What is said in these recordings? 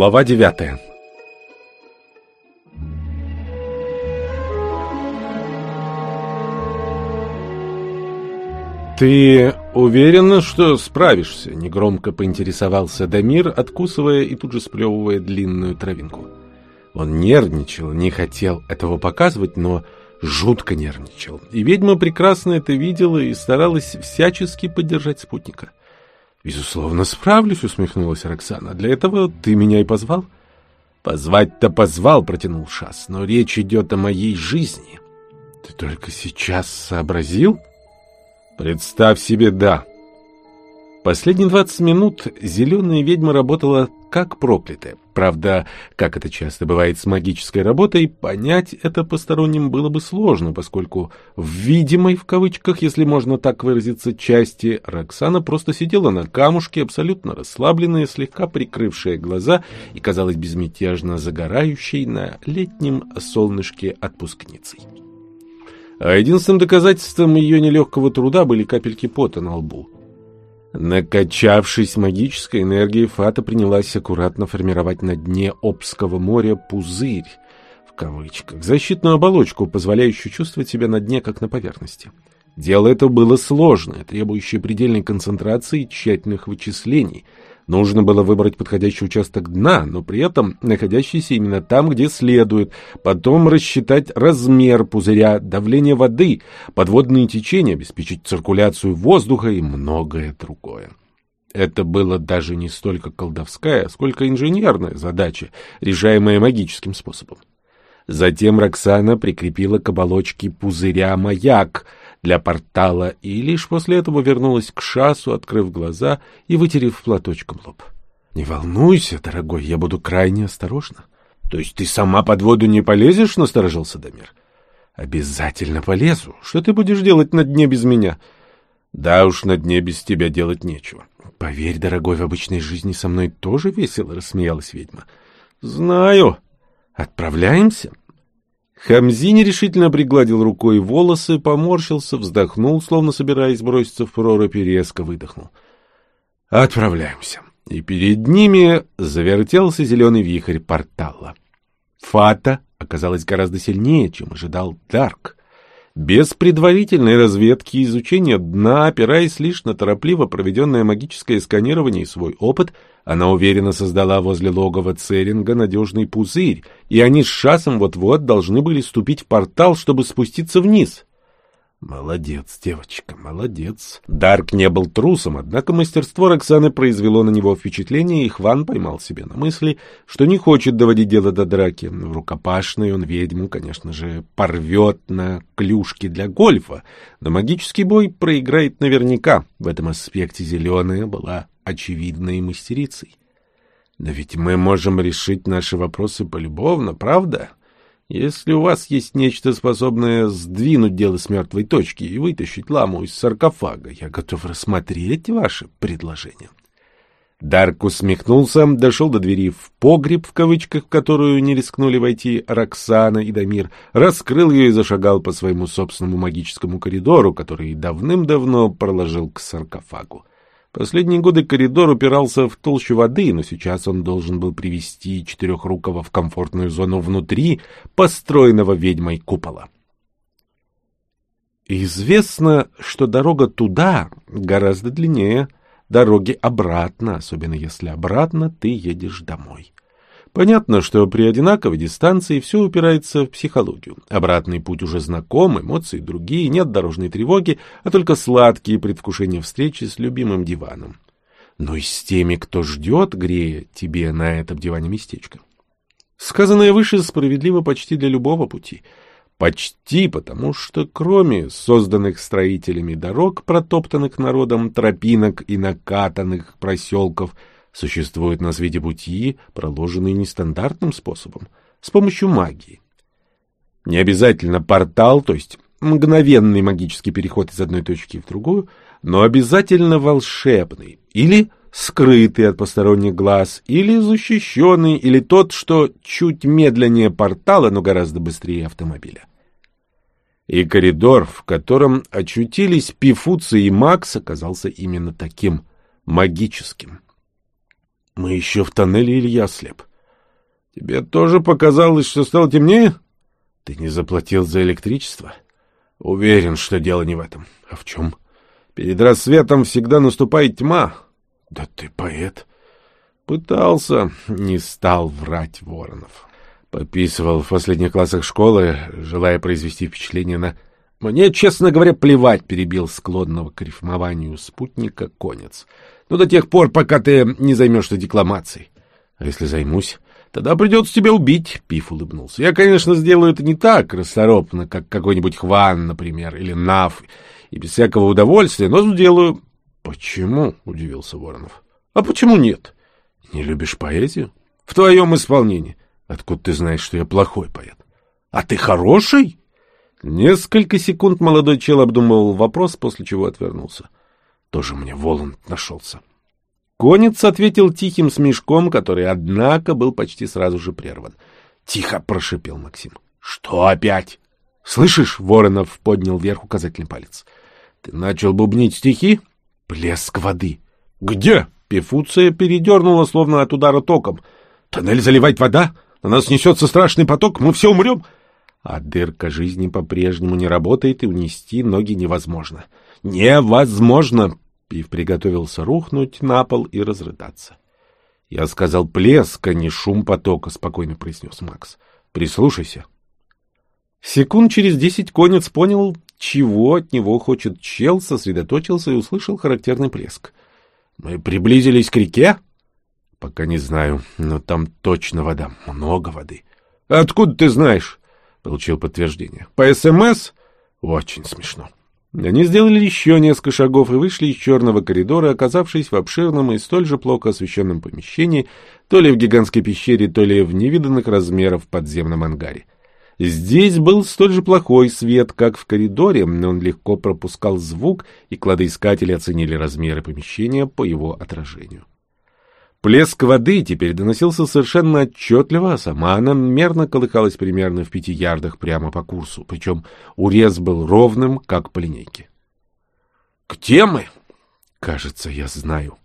Глава девятая «Ты уверена, что справишься?» — негромко поинтересовался Дамир, откусывая и тут же сплевывая длинную травинку. Он нервничал, не хотел этого показывать, но жутко нервничал. И ведьма прекрасно это видела и старалась всячески поддержать спутника. «Безусловно, справлюсь», — усмехнулась Роксана. «Для этого ты меня и позвал?» «Позвать-то позвал», — протянул Шас, — «но речь идет о моей жизни». «Ты только сейчас сообразил?» «Представь себе, да». Последние двадцать минут зеленая ведьма работала как проклятая. Правда, как это часто бывает с магической работой, понять это посторонним было бы сложно, поскольку в видимой, в кавычках, если можно так выразиться, части Роксана просто сидела на камушке, абсолютно расслабленная, слегка прикрывшая глаза и, казалось, безмятежно загорающей на летнем солнышке отпускницей. А единственным доказательством ее нелегкого труда были капельки пота на лбу. Накачавшись магической энергией, Фата принялась аккуратно формировать на дне Обского моря «пузырь», в кавычках, защитную оболочку, позволяющую чувствовать себя на дне, как на поверхности. Дело это было сложное, требующее предельной концентрации и тщательных вычислений — Нужно было выбрать подходящий участок дна, но при этом находящийся именно там, где следует, потом рассчитать размер пузыря, давление воды, подводные течения, обеспечить циркуляцию воздуха и многое другое. Это было даже не столько колдовская, сколько инженерная задача, решаемая магическим способом. Затем Роксана прикрепила к оболочке пузыря маяк — для портала и лишь после этого вернулась к шасу, открыв глаза и вытерев платочком лоб. — Не волнуйся, дорогой, я буду крайне осторожна. — То есть ты сама под воду не полезешь? — насторожился Дамир. — Обязательно полезу. Что ты будешь делать на дне без меня? — Да уж, на дне без тебя делать нечего. — Поверь, дорогой, в обычной жизни со мной тоже весело, — рассмеялась ведьма. — Знаю. Отправляемся? Хамзи нерешительно пригладил рукой волосы, поморщился, вздохнул, словно собираясь броситься в прорубь и резко выдохнул. «Отправляемся». И перед ними завертелся зеленый вихрь портала. Фата оказалась гораздо сильнее, чем ожидал Дарк. Без предварительной разведки и изучения дна, опираясь лишь на торопливо проведенное магическое сканирование и свой опыт, она уверенно создала возле логова Церинга надежный пузырь, и они с Шасом вот-вот должны были ступить в портал, чтобы спуститься вниз. Молодец, девочка, молодец. Дарк не был трусом, однако мастерство Роксаны произвело на него впечатление, и Хван поймал себе на мысли, что не хочет доводить дело до драки. В рукопашной он ведьму, конечно же, порвет на клюшки для гольфа, но магический бой проиграет наверняка. В этом аспекте зеленая была очевидной мастерицей. Но ведь мы можем решить наши вопросы полюбовно, правда? Если у вас есть нечто, способное сдвинуть дело с мертвой точки и вытащить ламу из саркофага, я готов рассмотреть ваше предложение. Дарк усмехнулся, дошел до двери в «погреб», в кавычках, в которую не рискнули войти Роксана и Дамир, раскрыл ее и зашагал по своему собственному магическому коридору, который давным-давно проложил к саркофагу. Последние годы коридор упирался в толщу воды, но сейчас он должен был привести Четырехрукого в комфортную зону внутри построенного ведьмой купола. Известно, что дорога туда гораздо длиннее дороги обратно, особенно если обратно ты едешь домой. Понятно, что при одинаковой дистанции все упирается в психологию. Обратный путь уже знаком, эмоции другие, нет дорожной тревоги, а только сладкие предвкушения встречи с любимым диваном. Но и с теми, кто ждет, грея тебе на этом диване местечко. Сказанное выше справедливо почти для любого пути. Почти потому, что кроме созданных строителями дорог, протоптанных народом тропинок и накатанных проселков – существуют на свете пути, проложенные нестандартным способом, с помощью магии. Не обязательно портал, то есть мгновенный магический переход из одной точки в другую, но обязательно волшебный, или скрытый от посторонних глаз, или защищенный, или тот, что чуть медленнее портала, но гораздо быстрее автомобиля. И коридор, в котором очутились Пифуци и Макс, оказался именно таким магическим. Мы еще в тоннеле или я слеп? Тебе тоже показалось, что стало темнее? Ты не заплатил за электричество? Уверен, что дело не в этом. А в чем? Перед рассветом всегда наступает тьма. Да ты поэт. Пытался, не стал врать Воронов. Пописывал в последних классах школы, желая произвести впечатление на... Мне, честно говоря, плевать, перебил склонного к рифмованию спутника конец. Ну, до тех пор, пока ты не займешься декламацией. А если займусь, тогда придется тебя убить, — Пиф улыбнулся. Я, конечно, сделаю это не так расторопно, как какой-нибудь Хван, например, или Нав, и без всякого удовольствия, но сделаю... — Почему? — удивился Воронов. — А почему нет? — Не любишь поэзию? — В твоем исполнении. Откуда ты знаешь, что я плохой поэт? — А ты хороший? Несколько секунд молодой чел обдумывал вопрос, после чего отвернулся. — тоже мне Воланд нашелся. Конец ответил тихим смешком, который, однако, был почти сразу же прерван. Тихо прошипел Максим. Что опять? Слышишь, Воронов поднял вверх указательный палец. Ты начал бубнить стихи? Плеск воды. Где? Пифуция передернула, словно от удара током. Тоннель заливает вода? На нас несется страшный поток, мы все умрем. А дырка жизни по-прежнему не работает, и унести ноги невозможно. Невозможно! Пив приготовился рухнуть на пол и разрыдаться. Я сказал плеск, а не шум потока, спокойно произнес Макс. Прислушайся. Секунд через десять конец понял, чего от него хочет чел, сосредоточился и услышал характерный плеск. Мы приблизились к реке? Пока не знаю, но там точно вода, много воды. Откуда ты знаешь? Получил подтверждение. По СМС? Очень смешно. Они сделали еще несколько шагов и вышли из черного коридора, оказавшись в обширном и столь же плохо освещенном помещении, то ли в гигантской пещере, то ли в невиданных размеров подземном ангаре. Здесь был столь же плохой свет, как в коридоре, но он легко пропускал звук, и кладоискатели оценили размеры помещения по его отражению. Плеск воды теперь доносился совершенно отчетливо, а сама она мерно колыхалась примерно в пяти ярдах прямо по курсу, причем урез был ровным, как по линейке. «Где мы?» «Кажется, я знаю».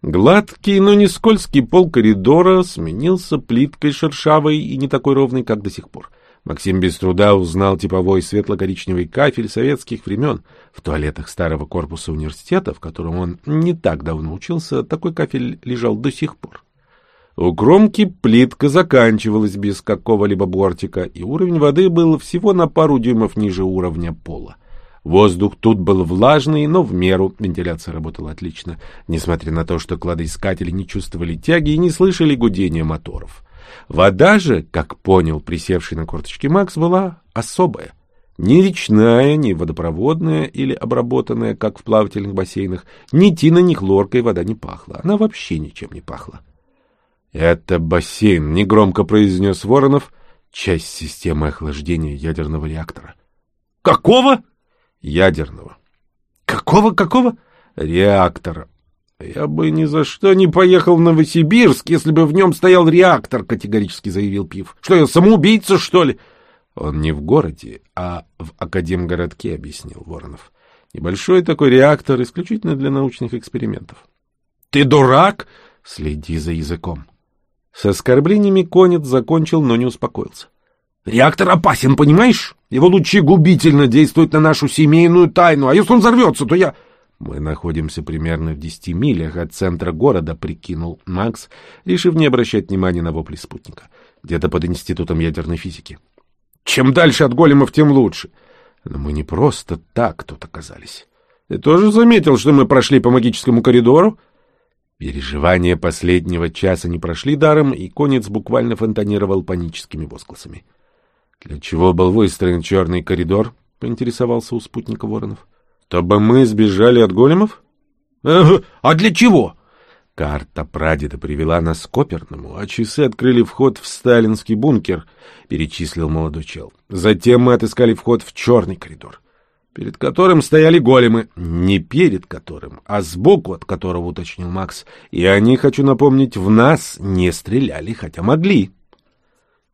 Гладкий, но не скользкий пол коридора сменился плиткой шершавой и не такой ровной, как до сих пор. Максим без труда узнал типовой светло-коричневый кафель советских времен. В туалетах старого корпуса университета, в котором он не так давно учился, такой кафель лежал до сих пор. У кромки плитка заканчивалась без какого-либо бортика, и уровень воды был всего на пару дюймов ниже уровня пола. Воздух тут был влажный, но в меру вентиляция работала отлично, несмотря на то, что кладоискатели не чувствовали тяги и не слышали гудения моторов. Вода же, как понял присевший на корточки Макс, была особая. Ни речная, ни водопроводная или обработанная, как в плавательных бассейнах, ни тиной, ни хлоркой вода не пахла. Она вообще ничем не пахла. «Это бассейн», — негромко произнес Воронов, часть системы охлаждения ядерного реактора. «Какого?» «Ядерного». «Какого, какого?» «Реактора. «Я бы ни за что не поехал в Новосибирск, если бы в нем стоял реактор», — категорически заявил Пив. «Что я, самоубийца, что ли?» «Он не в городе, а в Академгородке», — объяснил Воронов. «Небольшой такой реактор, исключительно для научных экспериментов». «Ты дурак?» «Следи за языком». С оскорблениями конец закончил, но не успокоился. «Реактор опасен, понимаешь? Его лучи губительно действуют на нашу семейную тайну, а если он взорвется, то я...» Мы находимся примерно в десяти милях от центра города, прикинул Макс, решив не обращать внимания на вопли спутника. Где-то под институтом ядерной физики. Чем дальше от големов, тем лучше. Но мы не просто так тут оказались. Ты тоже заметил, что мы прошли по магическому коридору? Переживания последнего часа не прошли даром, и конец буквально фонтанировал паническими возгласами. — Для чего был выстроен черный коридор? — поинтересовался у спутника Воронов. — чтобы мы сбежали от големов? А для чего? Карта прадеда привела нас к оперному, а часы открыли вход в сталинский бункер, перечислил молодой чел. Затем мы отыскали вход в черный коридор, перед которым стояли големы. Не перед которым, а сбоку от которого, уточнил Макс. И они, хочу напомнить, в нас не стреляли, хотя могли.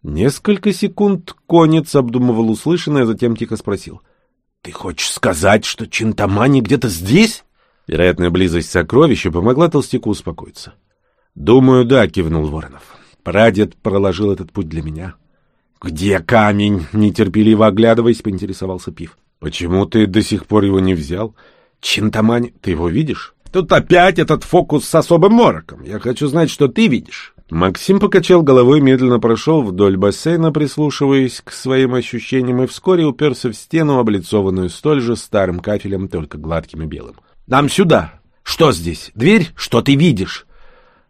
Несколько секунд конец обдумывал услышанное, а затем тихо спросил — ты хочешь сказать, что Чинтамани где-то здесь? Вероятная близость сокровища помогла толстяку успокоиться. «Думаю, да», — кивнул Воронов. «Прадед проложил этот путь для меня». «Где камень?» — нетерпеливо оглядываясь, поинтересовался Пив. «Почему ты до сих пор его не взял?» «Чинтамань, ты его видишь?» «Тут опять этот фокус с особым мороком. Я хочу знать, что ты видишь». Максим покачал головой, медленно прошел вдоль бассейна, прислушиваясь к своим ощущениям, и вскоре уперся в стену, облицованную столь же старым кафелем, только гладким и белым. «Нам сюда! Что здесь? Дверь? Что ты видишь?»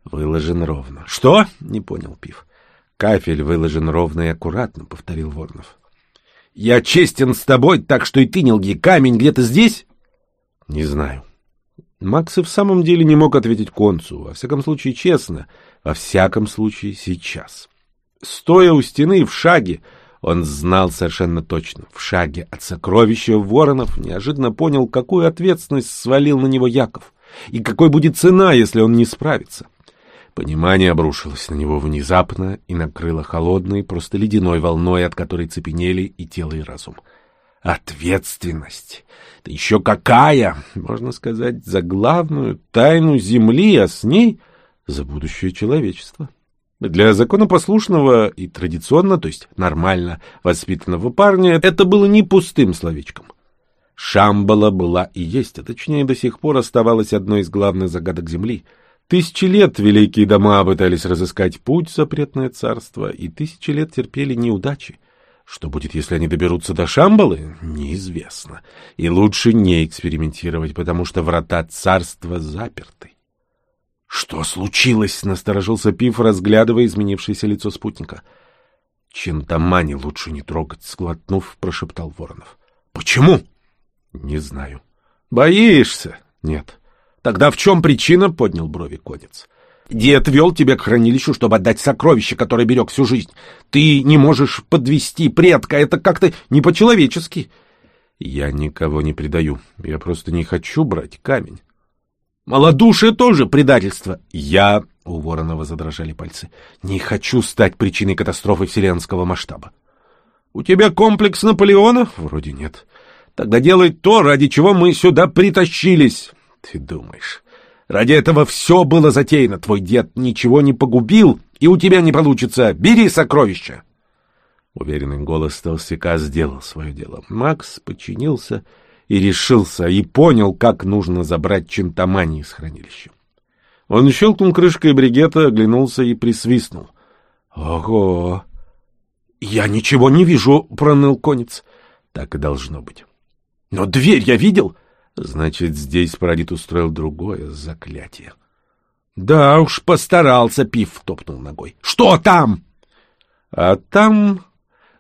«Выложен ровно». «Что?» — не понял Пив. «Кафель выложен ровно и аккуратно», — повторил Воронов. «Я честен с тобой, так что и ты не лги. Камень где-то здесь?» «Не знаю». Макс и в самом деле не мог ответить концу, во всяком случае честно, во всяком случае сейчас. Стоя у стены в шаге, он знал совершенно точно, в шаге от сокровища Воронов неожиданно понял, какую ответственность свалил на него Яков, и какой будет цена, если он не справится. Понимание обрушилось на него внезапно и накрыло холодной, просто ледяной волной, от которой цепенели и тело, и разум. Ответственность! Да еще какая! Можно сказать, за главную тайну Земли, а с ней за будущее человечества. Для законопослушного и традиционно, то есть нормально воспитанного парня, это было не пустым словечком. Шамбала была и есть, а точнее до сих пор оставалась одной из главных загадок Земли — Тысячи лет великие дома пытались разыскать путь в запретное царство, и тысячи лет терпели неудачи. Что будет, если они доберутся до Шамбалы, неизвестно. И лучше не экспериментировать, потому что врата царства заперты. — Что случилось? — насторожился Пиф, разглядывая изменившееся лицо спутника. — Чентамани лучше не трогать, — сглотнув, прошептал Воронов. — Почему? — Не знаю. — Боишься? — Нет. — Тогда в чем причина? — поднял брови конец. Дед вел тебя к хранилищу, чтобы отдать сокровище, которое берег всю жизнь. Ты не можешь подвести предка, это как-то не по-человечески. Я никого не предаю, я просто не хочу брать камень. Малодушие тоже предательство. Я, у Воронова задрожали пальцы, не хочу стать причиной катастрофы вселенского масштаба. У тебя комплекс Наполеона? Вроде нет. Тогда делай то, ради чего мы сюда притащились. Ты думаешь, ради этого все было затеяно? Твой дед ничего не погубил, и у тебя не получится. Бери сокровища!» Уверенный голос толстяка сделал свое дело. Макс подчинился и решился, и понял, как нужно забрать чинтамани из хранилища. Он щелкнул крышкой бригета, оглянулся и присвистнул. «Ого!» «Я ничего не вижу», — проныл конец. «Так и должно быть». «Но дверь я видел!» Значит, здесь Парадит устроил другое заклятие. Да уж, постарался, Пив топнул ногой. Что там? А там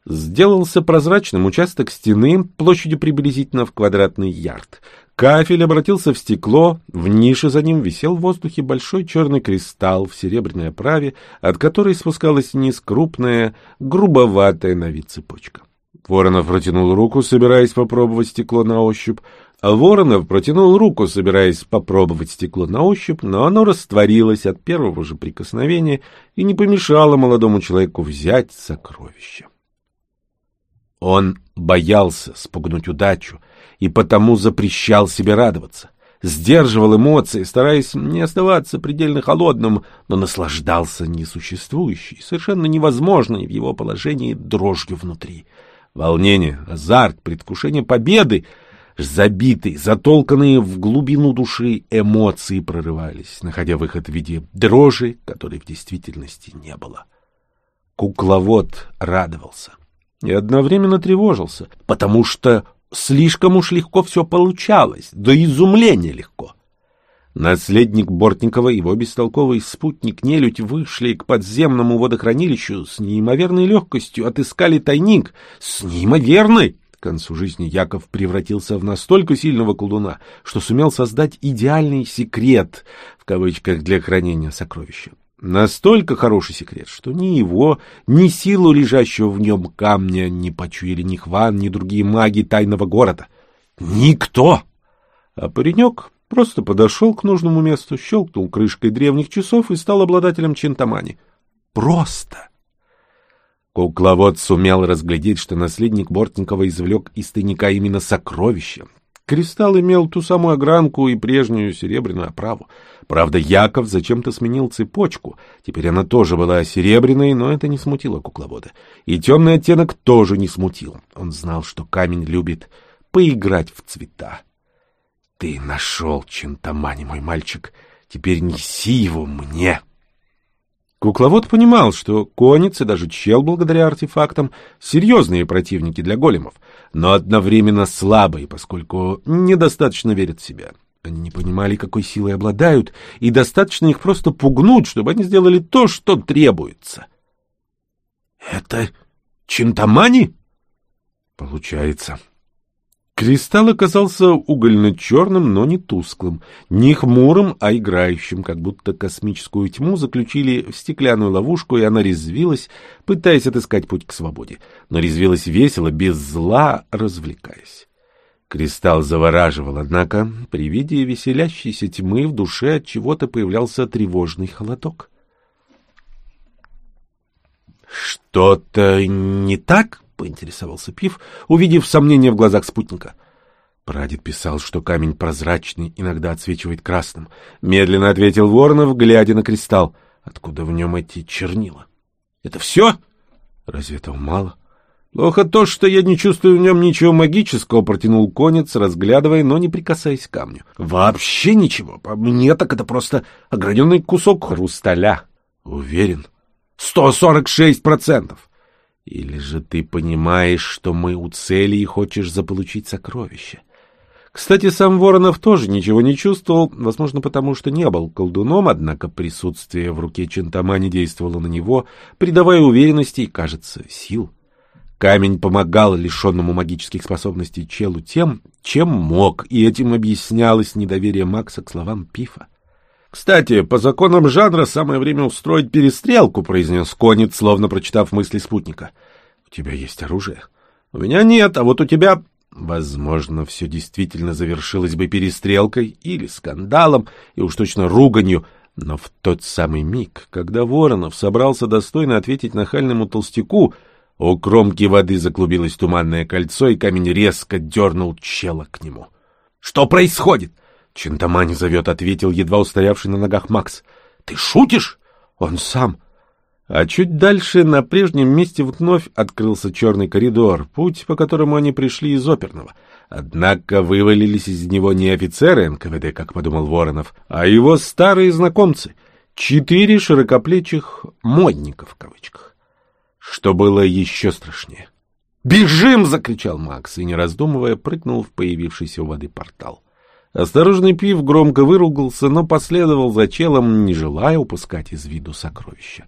сделался прозрачным участок стены площадью приблизительно в квадратный ярд. Кафель обратился в стекло, в нише за ним висел в воздухе большой черный кристалл в серебряной оправе, от которой спускалась вниз крупная, грубоватая на вид цепочка. Воронов протянул руку, собираясь попробовать стекло на ощупь. А Воронов протянул руку, собираясь попробовать стекло на ощупь, но оно растворилось от первого же прикосновения и не помешало молодому человеку взять сокровище. Он боялся спугнуть удачу и потому запрещал себе радоваться. Сдерживал эмоции, стараясь не оставаться предельно холодным, но наслаждался несуществующей, совершенно невозможной в его положении дрожью внутри. Волнение, азарт, предвкушение победы — забитые, затолканные в глубину души эмоции прорывались, находя выход в виде дрожи, которой в действительности не было. Кукловод радовался и одновременно тревожился, потому что слишком уж легко все получалось, до изумления легко. Наследник Бортникова и его бестолковый спутник Нелюдь вышли к подземному водохранилищу с неимоверной легкостью, отыскали тайник с неимоверной концу жизни Яков превратился в настолько сильного колдуна, что сумел создать идеальный секрет, в кавычках, для хранения сокровища. Настолько хороший секрет, что ни его, ни силу лежащего в нем камня не почуяли ни Хван, ни другие маги тайного города. Никто! А паренек просто подошел к нужному месту, щелкнул крышкой древних часов и стал обладателем Чинтамани. Просто! Кукловод сумел разглядеть, что наследник Бортникова извлек из тайника именно сокровище. Кристалл имел ту самую огранку и прежнюю серебряную оправу. Правда, Яков зачем-то сменил цепочку. Теперь она тоже была серебряной, но это не смутило кукловода. И темный оттенок тоже не смутил. Он знал, что камень любит поиграть в цвета. — Ты нашел Чентамани, мой мальчик. Теперь неси его мне. Кукловод понимал, что конец и даже чел, благодаря артефактам, серьезные противники для големов, но одновременно слабые, поскольку недостаточно верят в себя. Они не понимали, какой силой обладают, и достаточно их просто пугнуть, чтобы они сделали то, что требуется. — Это Чинтамани? — Получается. Кристалл оказался угольно-черным, но не тусклым, не хмурым, а играющим, как будто космическую тьму заключили в стеклянную ловушку, и она резвилась, пытаясь отыскать путь к свободе. Но резвилась весело, без зла, развлекаясь. Кристалл завораживал, однако при виде веселящейся тьмы в душе от чего-то появлялся тревожный холодок. «Что-то не так?» — поинтересовался Пив, увидев сомнение в глазах спутника. Прадед писал, что камень прозрачный, иногда отсвечивает красным. Медленно ответил Воронов, глядя на кристалл. Откуда в нем эти чернила? — Это все? Разве этого мало? Плохо то, что я не чувствую в нем ничего магического, протянул конец, разглядывая, но не прикасаясь к камню. Вообще ничего. По мне так это просто ограненный кусок хрусталя. Уверен. Сто сорок шесть процентов. Или же ты понимаешь, что мы у цели и хочешь заполучить сокровище? Кстати, сам Воронов тоже ничего не чувствовал, возможно, потому что не был колдуном, однако присутствие в руке Чентамани действовало на него, придавая уверенности и, кажется, сил. Камень помогал лишенному магических способностей челу тем, чем мог, и этим объяснялось недоверие Макса к словам Пифа. «Кстати, по законам жанра самое время устроить перестрелку», — произнес Конец, словно прочитав мысли спутника. «У тебя есть оружие?» «У меня нет, а вот у тебя...» Возможно, все действительно завершилось бы перестрелкой или скандалом, и уж точно руганью, но в тот самый миг, когда Воронов собрался достойно ответить нахальному толстяку, у кромки воды заклубилось туманное кольцо, и камень резко дернул чела к нему. «Что происходит?» «Чинтамани зовет», — ответил едва устоявший на ногах Макс. «Ты шутишь?» «Он сам». А чуть дальше, на прежнем месте, вновь открылся черный коридор, путь, по которому они пришли из оперного. Однако вывалились из него не офицеры НКВД, как подумал Воронов, а его старые знакомцы. Четыре широкоплечих «модников» в кавычках. Что было еще страшнее. «Бежим!» — закричал Макс и, не раздумывая, прыгнул в появившийся у воды портал. Осторожный пив громко выругался, но последовал за челом, не желая упускать из виду сокровища.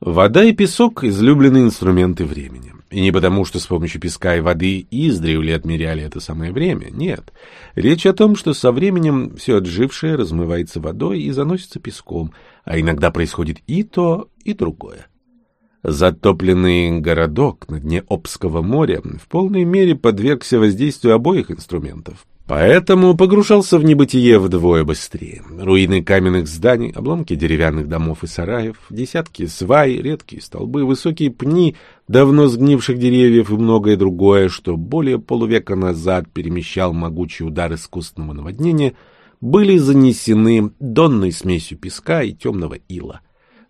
Вода и песок — излюбленные инструменты времени. И не потому, что с помощью песка и воды издревле отмеряли это самое время, нет. Речь о том, что со временем все отжившее размывается водой и заносится песком, а иногда происходит и то, и другое. Затопленный городок на дне Обского моря в полной мере подвергся воздействию обоих инструментов, Поэтому погружался в небытие вдвое быстрее. Руины каменных зданий, обломки деревянных домов и сараев, десятки свай, редкие столбы, высокие пни давно сгнивших деревьев и многое другое, что более полувека назад перемещал могучий удар искусственного наводнения, были занесены донной смесью песка и темного ила.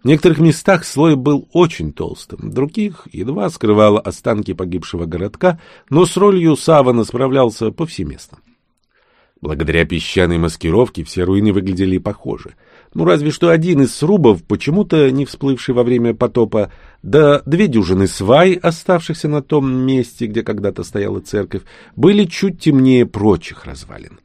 В некоторых местах слой был очень толстым, в других едва скрывал останки погибшего городка, но с ролью савана справлялся повсеместно. Благодаря песчаной маскировке все руины выглядели похожи. Ну, разве что один из срубов, почему-то не всплывший во время потопа, да две дюжины свай, оставшихся на том месте, где когда-то стояла церковь, были чуть темнее прочих развалин.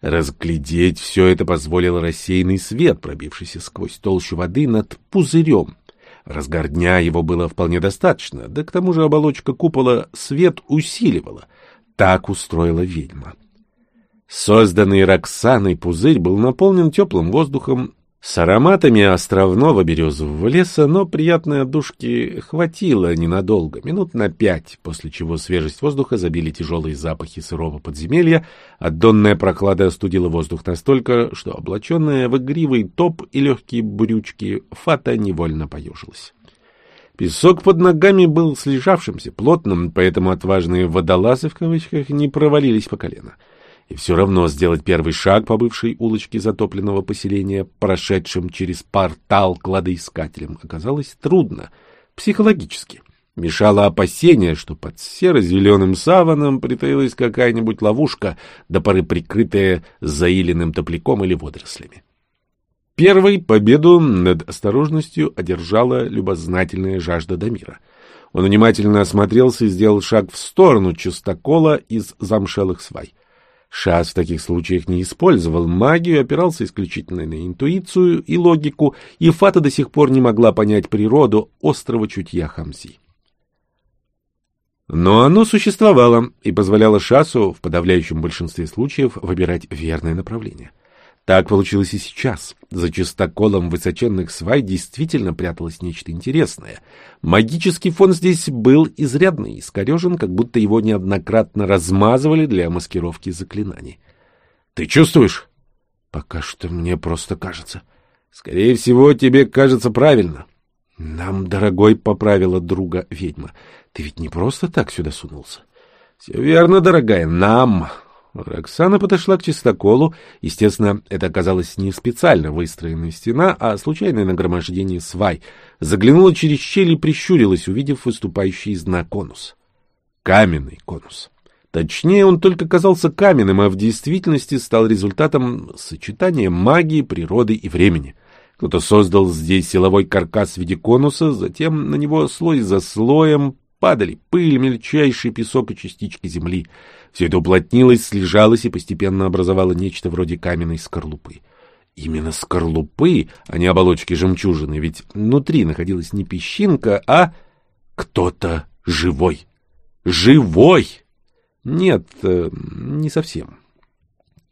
Разглядеть все это позволил рассеянный свет, пробившийся сквозь толщу воды над пузырем. В разгар дня его было вполне достаточно, да к тому же оболочка купола свет усиливала. Так устроила ведьма. Созданный Роксаной пузырь был наполнен теплым воздухом с ароматами островного березового леса, но приятной отдушки хватило ненадолго, минут на пять, после чего свежесть воздуха забили тяжелые запахи сырого подземелья, а донная прохлада остудила воздух настолько, что облаченная в игривый топ и легкие брючки Фата невольно поежилась. Песок под ногами был слежавшимся, плотным, поэтому отважные «водолазы» в кавычках не провалились по колено. И все равно сделать первый шаг по бывшей улочке затопленного поселения, прошедшим через портал кладоискателем, оказалось трудно, психологически. Мешало опасение, что под серо-зеленым саваном притаилась какая-нибудь ловушка, до поры прикрытая заиленным топляком или водорослями. Первой победу над осторожностью одержала любознательная жажда Дамира. Он внимательно осмотрелся и сделал шаг в сторону чистокола из замшелых свай. Шас в таких случаях не использовал магию, опирался исключительно на интуицию и логику, и Фата до сих пор не могла понять природу острого чутья Хамси. Но оно существовало и позволяло Шасу в подавляющем большинстве случаев выбирать верное направление. Так получилось и сейчас. За чистоколом высоченных свай действительно пряталось нечто интересное. Магический фон здесь был изрядно искорежен, как будто его неоднократно размазывали для маскировки заклинаний. — Ты чувствуешь? — Пока что мне просто кажется. — Скорее всего, тебе кажется правильно. — Нам, дорогой, поправила друга ведьма. Ты ведь не просто так сюда сунулся. — Все верно, дорогая, нам. Роксана подошла к чистоколу. Естественно, это оказалась не специально выстроенная стена, а случайное нагромождение свай. Заглянула через щель и прищурилась, увидев выступающий из дна конус. Каменный конус. Точнее, он только казался каменным, а в действительности стал результатом сочетания магии, природы и времени. Кто-то создал здесь силовой каркас в виде конуса, затем на него слой за слоем падали пыль, мельчайший песок и частички земли. Все это уплотнилось, слежалось и постепенно образовало нечто вроде каменной скорлупы. Именно скорлупы, а не оболочки жемчужины, ведь внутри находилась не песчинка, а кто-то живой. Живой! Нет, э, не совсем.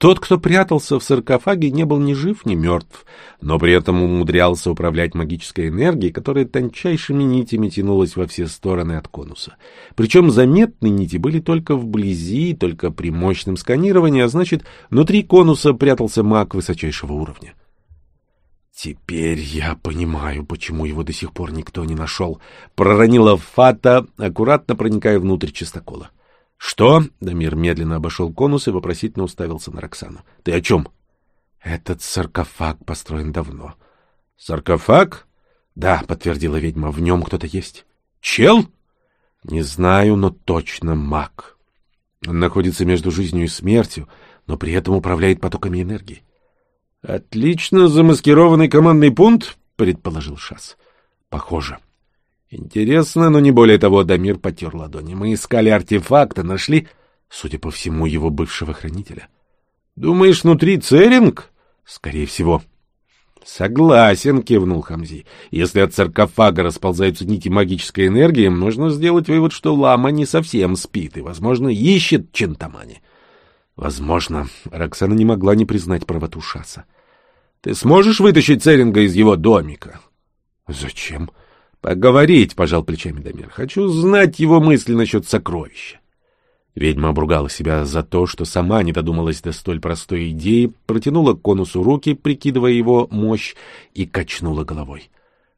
Тот, кто прятался в саркофаге, не был ни жив, ни мертв, но при этом умудрялся управлять магической энергией, которая тончайшими нитями тянулась во все стороны от конуса. Причем заметные нити были только вблизи, только при мощном сканировании, а значит, внутри конуса прятался маг высочайшего уровня. «Теперь я понимаю, почему его до сих пор никто не нашел», — проронила Фата, аккуратно проникая внутрь чистокола. «Что?» — Дамир медленно обошел конус и вопросительно уставился на Роксану. «Ты о чем?» «Этот саркофаг построен давно». «Саркофаг?» «Да», — подтвердила ведьма, — «в нем кто-то есть». «Чел?» «Не знаю, но точно маг. Он находится между жизнью и смертью, но при этом управляет потоками энергии». «Отлично замаскированный командный пункт», — предположил Шас. «Похоже». Интересно, но не более того, Дамир потер ладони. Мы искали артефакты, нашли, судя по всему, его бывшего хранителя. Думаешь, внутри Церинг? Скорее всего. Согласен, кивнул Хамзи. Если от саркофага расползаются нити магической энергии, можно сделать вывод, что лама не совсем спит и, возможно, ищет Чентамани. Возможно, Роксана не могла не признать правоту Шаса. Ты сможешь вытащить Церинга из его домика? Зачем? — Поговорить, пожал плечами Дамир. Хочу знать его мысли насчет сокровища. Ведьма обругала себя за то, что сама не додумалась до столь простой идеи, протянула к конусу руки, прикидывая его мощь, и качнула головой.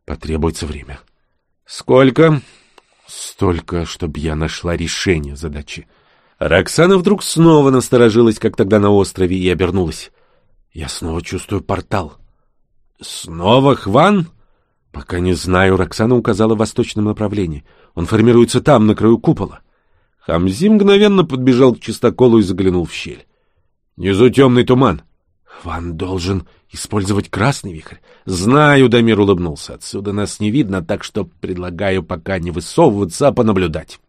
Потребуется время. Сколько? Столько, чтобы я нашла решение задачи. Роксана вдруг снова насторожилась, как тогда на острове, и обернулась. Я снова чувствую портал. Снова Хван? Пока не знаю, Роксана указала в восточном направлении. Он формируется там, на краю купола. Хамзи мгновенно подбежал к чистоколу и заглянул в щель. Внизу темный туман. Хван должен использовать красный вихрь. Знаю, Дамир улыбнулся. Отсюда нас не видно, так что предлагаю пока не высовываться, а понаблюдать.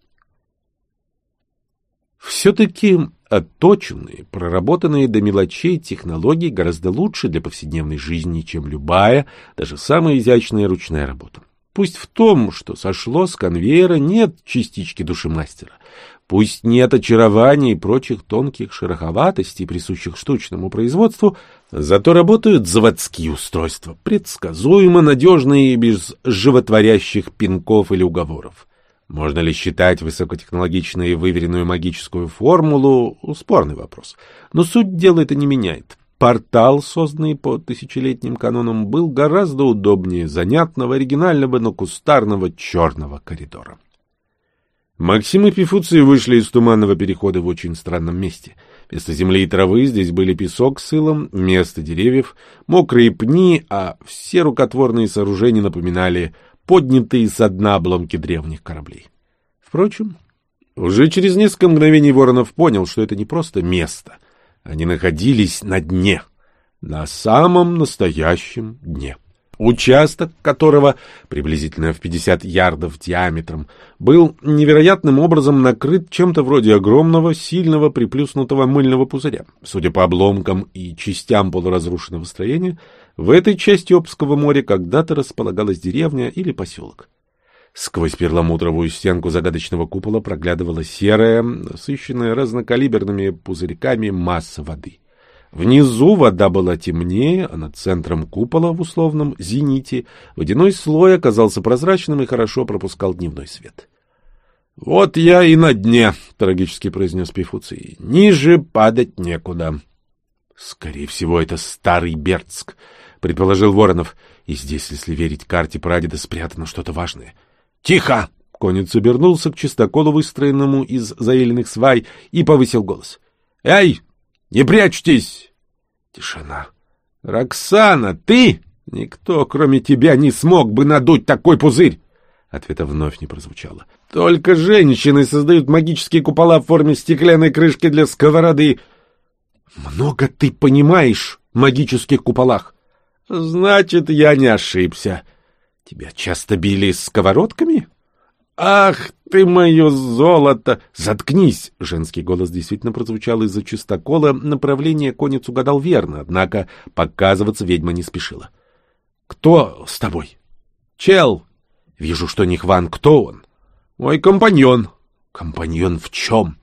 Все-таки отточенные, проработанные до мелочей технологии гораздо лучше для повседневной жизни, чем любая, даже самая изящная ручная работа. Пусть в том, что сошло с конвейера, нет частички души мастера. Пусть нет очарования и прочих тонких шероховатостей, присущих штучному производству, зато работают заводские устройства, предсказуемо надежные и без животворящих пинков или уговоров. Можно ли считать высокотехнологичную и выверенную магическую формулу — спорный вопрос. Но суть дела это не меняет. Портал, созданный по тысячелетним канонам, был гораздо удобнее занятного, оригинального, но кустарного черного коридора. Максим и Пифуций вышли из туманного перехода в очень странном месте. Вместо земли и травы здесь были песок с илом, вместо деревьев, мокрые пни, а все рукотворные сооружения напоминали поднятые со дна обломки древних кораблей. Впрочем, уже через несколько мгновений Воронов понял, что это не просто место. Они находились на дне, на самом настоящем дне. Участок которого, приблизительно в 50 ярдов диаметром, был невероятным образом накрыт чем-то вроде огромного, сильного, приплюснутого мыльного пузыря. Судя по обломкам и частям полуразрушенного строения, в этой части Обского моря когда-то располагалась деревня или поселок. Сквозь перламутровую стенку загадочного купола проглядывала серая, насыщенная разнокалиберными пузырьками масса воды — Внизу вода была темнее, а над центром купола в условном зените водяной слой оказался прозрачным и хорошо пропускал дневной свет. — Вот я и на дне, — трагически произнес Пифуций. — Ниже падать некуда. — Скорее всего, это старый Бердск, — предположил Воронов. И здесь, если верить карте прадеда, спрятано что-то важное. — Тихо! — конец обернулся к чистоколу, выстроенному из заиленных свай, и повысил голос. — Эй, не прячьтесь! Тишина. Роксана, ты? Никто, кроме тебя, не смог бы надуть такой пузырь. Ответа вновь не прозвучало. Только женщины создают магические купола в форме стеклянной крышки для сковороды. Много ты понимаешь в магических куполах. Значит, я не ошибся. Тебя часто били сковородками? «Ах ты мое золото! Заткнись!» Женский голос действительно прозвучал из-за чистокола. Направление конец угадал верно, однако показываться ведьма не спешила. «Кто с тобой?» «Чел!» «Вижу, что не Хван. Кто он?» «Мой компаньон». «Компаньон в чем?»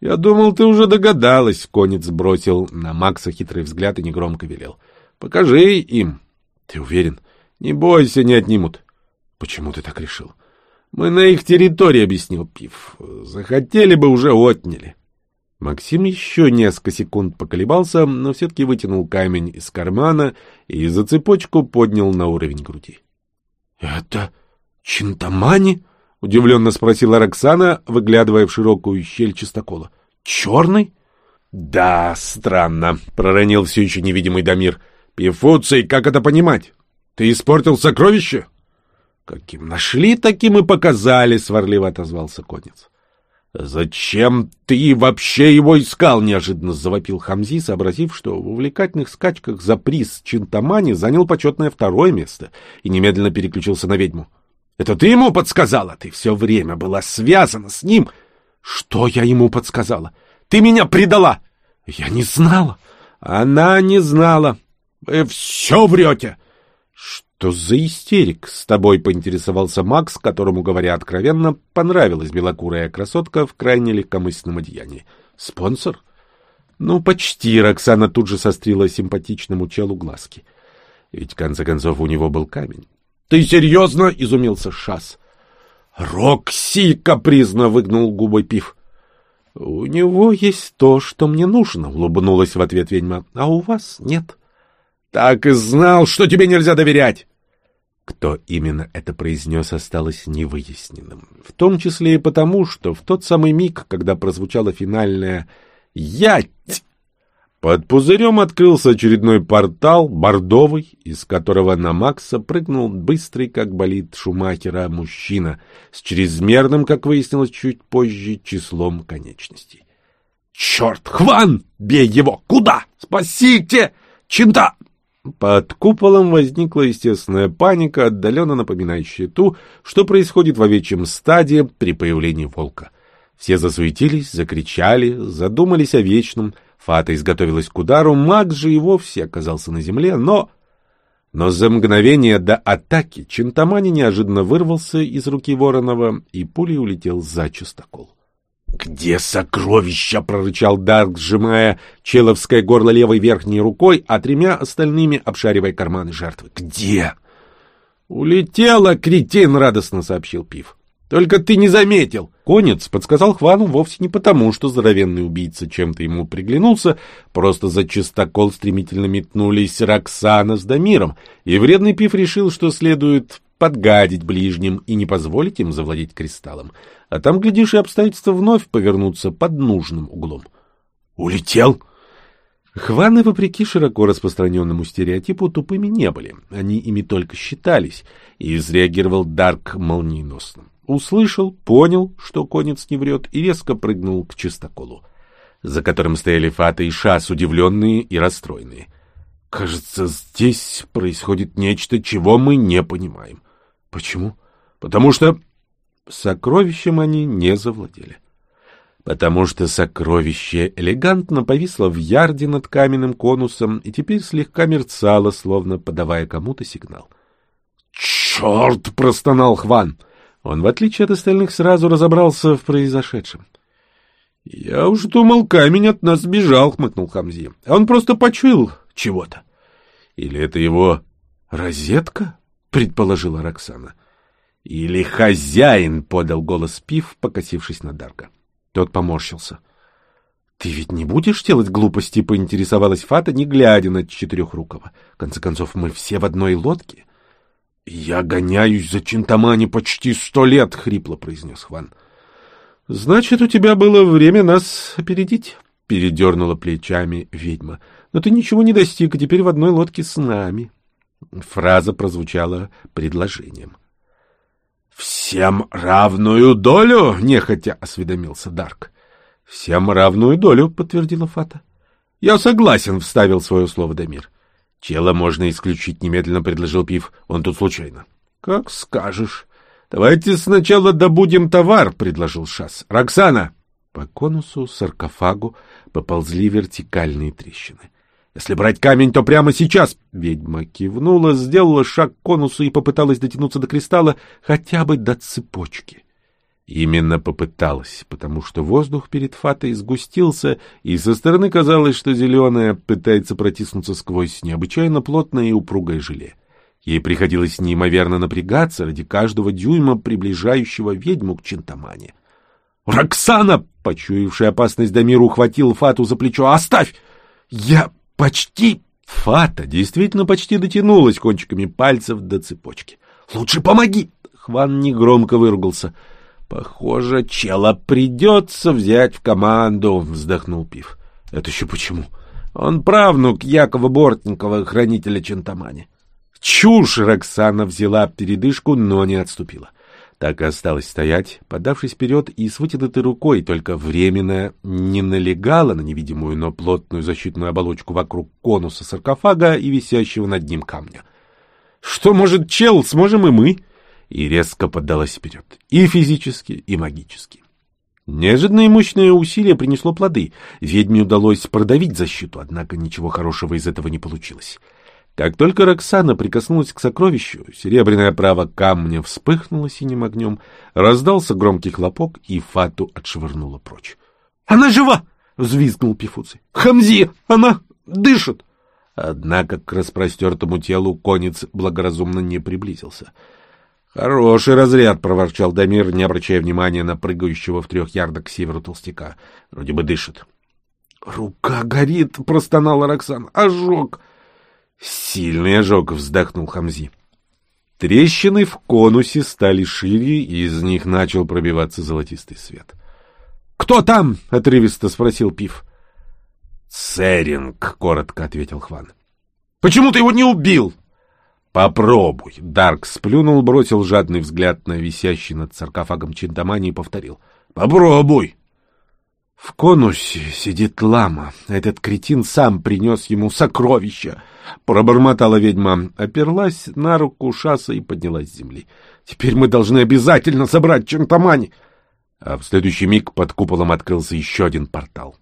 «Я думал, ты уже догадалась», — конец бросил на Макса хитрый взгляд и негромко велел. «Покажи им». «Ты уверен?» «Не бойся, не отнимут». «Почему ты так решил?» Мы на их территории, — объяснил Пив. Захотели бы, уже отняли. Максим еще несколько секунд поколебался, но все-таки вытянул камень из кармана и за цепочку поднял на уровень груди. — Это Чинтамани? — удивленно спросила Роксана, выглядывая в широкую щель чистокола. — Черный? — Да, странно, — проронил все еще невидимый Дамир. — Пифуций, как это понимать? Ты испортил сокровище? — Каким нашли, таким и показали, сварливо отозвался конец. Зачем ты вообще его искал? неожиданно завопил Хамзи, сообразив, что в увлекательных скачках за приз Чинтамани занял почетное второе место и немедленно переключился на ведьму. Это ты ему подсказала? Ты все время была связана с ним. Что я ему подсказала? Ты меня предала. Я не знала. Она не знала. Вы все врете. «Что за истерик?» — с тобой поинтересовался Макс, которому, говоря откровенно, понравилась белокурая красотка в крайне легкомысленном одеянии. «Спонсор?» «Ну, почти», — Роксана тут же сострила симпатичному челу глазки. Ведь, в конце концов, у него был камень. «Ты серьезно?» — изумился Шас. «Рокси!» — капризно выгнул губой пив. «У него есть то, что мне нужно», — улыбнулась в ответ ведьма. «А у вас нет». «Так и знал, что тебе нельзя доверять!» Кто именно это произнес, осталось невыясненным. В том числе и потому, что в тот самый миг, когда прозвучало финальное «Ять!», под пузырем открылся очередной портал, бордовый, из которого на Макса прыгнул быстрый, как болит Шумахера, мужчина с чрезмерным, как выяснилось чуть позже, числом конечностей. «Черт, Хван! Бей его! Куда? Спасите! Чинта!» Под куполом возникла естественная паника, отдаленно напоминающая ту, что происходит в овечьем стаде при появлении волка. Все засуетились, закричали, задумались о вечном. Фата изготовилась к удару, маг же и вовсе оказался на земле, но... Но за мгновение до атаки Чентамани неожиданно вырвался из руки Воронова и пулей улетел за частокол. «Где сокровища?» — прорычал Дарк, сжимая человское горло левой верхней рукой, а тремя остальными обшаривая карманы жертвы. «Где?» «Улетела, кретин!» — радостно сообщил Пив. Только ты не заметил. Конец подсказал Хвану вовсе не потому, что здоровенный убийца чем-то ему приглянулся, просто за чистокол стремительно метнулись Роксана с Дамиром, и вредный пив решил, что следует подгадить ближним и не позволить им завладеть кристаллом. А там, глядишь, и обстоятельства вновь повернутся под нужным углом. «Улетел!» Хваны, вопреки широко распространенному стереотипу, тупыми не были. Они ими только считались, и изреагировал Дарк молниеносно. Услышал, понял, что конец не врет, и резко прыгнул к чистоколу, за которым стояли Фата и Шас, удивленные и расстроенные. Кажется, здесь происходит нечто, чего мы не понимаем. Почему? Потому что сокровищем они не завладели. Потому что сокровище элегантно повисло в ярде над каменным конусом и теперь слегка мерцало, словно подавая кому-то сигнал. «Черт!» — простонал Хван. Он, в отличие от остальных, сразу разобрался в произошедшем. — Я уж думал, камень от нас сбежал, — хмыкнул Хамзи. — А он просто почуял чего-то. — Или это его розетка? — предположила Роксана. — Или хозяин, — подал голос Пив, покосившись на Дарка. Тот поморщился. — Ты ведь не будешь делать глупости, — поинтересовалась Фата, не глядя на Четырехрукого. В конце концов, мы все в одной лодке. — «Я гоняюсь за Чинтамани почти сто лет», — хрипло произнес Хван. «Значит, у тебя было время нас опередить», — передернула плечами ведьма. «Но ты ничего не достиг, и теперь в одной лодке с нами». Фраза прозвучала предложением. «Всем равную долю?» — нехотя осведомился Дарк. «Всем равную долю», — подтвердила Фата. «Я согласен», — вставил свое слово Дамир. Чела можно исключить, немедленно предложил Пив. Он тут случайно. Как скажешь. Давайте сначала добудем товар, предложил Шас. Роксана! По конусу саркофагу поползли вертикальные трещины. Если брать камень, то прямо сейчас. Ведьма кивнула, сделала шаг к конусу и попыталась дотянуться до кристалла хотя бы до цепочки. Именно попыталась, потому что воздух перед Фатой сгустился, и со стороны казалось, что зеленая пытается протиснуться сквозь необычайно плотное и упругое желе. Ей приходилось неимоверно напрягаться ради каждого дюйма приближающего ведьму к Чинтамане. «Роксана!» — почуявший опасность Дамир ухватил Фату за плечо. «Оставь! Я почти...» Фата действительно почти дотянулась кончиками пальцев до цепочки. «Лучше помоги!» — Хван негромко выругался — Похоже, чела придется взять в команду, вздохнул Пив. Это еще почему? Он правнук Якова Бортникова, хранителя Чентамани. Чушь! Роксана взяла передышку, но не отступила. Так и осталась стоять, подавшись вперед и с вытянутой рукой, только временно не налегала на невидимую, но плотную защитную оболочку вокруг конуса саркофага и висящего над ним камня. — Что может чел, сможем и мы? — и резко поддалась вперед, и физически, и магически. Неожиданное мощное усилие принесло плоды. Ведьме удалось продавить защиту, однако ничего хорошего из этого не получилось. Как только Роксана прикоснулась к сокровищу, серебряное право камня вспыхнуло синим огнем, раздался громкий хлопок, и Фату отшвырнула прочь. — Она жива! — взвизгнул Пифуций. — Хамзи! Она дышит! Однако к распростертому телу конец благоразумно не приблизился — «Хороший разряд», — проворчал Дамир, не обращая внимания на прыгающего в трех ярдах к северу толстяка. Вроде бы дышит. «Рука горит», — простонала Роксан. «Ожог!» «Сильный ожог», — вздохнул Хамзи. Трещины в конусе стали шире, и из них начал пробиваться золотистый свет. «Кто там?» — отрывисто спросил Пив. «Церинг», — коротко ответил Хван. «Почему ты его не убил?» «Попробуй!» Дарк сплюнул, бросил жадный взгляд на висящий над саркофагом Чинтамани и повторил. «Попробуй!» В конусе сидит лама. Этот кретин сам принес ему сокровища. Пробормотала ведьма, оперлась на руку Шаса и поднялась с земли. Теперь мы должны обязательно забрать Чентамани. А в следующий миг под куполом открылся еще один портал.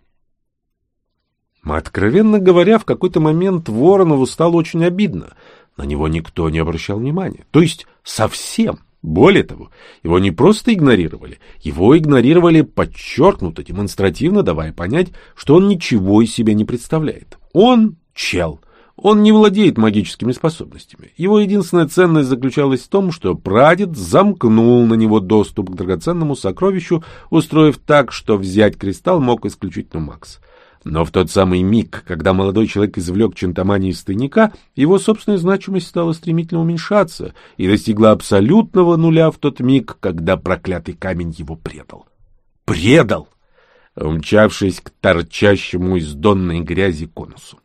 Откровенно говоря, в какой-то момент Воронову стало очень обидно — на него никто не обращал внимания. То есть совсем. Более того, его не просто игнорировали, его игнорировали подчеркнуто, демонстративно давая понять, что он ничего из себя не представляет. Он чел. Он не владеет магическими способностями. Его единственная ценность заключалась в том, что прадед замкнул на него доступ к драгоценному сокровищу, устроив так, что взять кристалл мог исключительно Макс. Но в тот самый миг, когда молодой человек извлек Чентамани из тайника, его собственная значимость стала стремительно уменьшаться и достигла абсолютного нуля в тот миг, когда проклятый камень его предал. Предал! Умчавшись к торчащему из донной грязи конусу.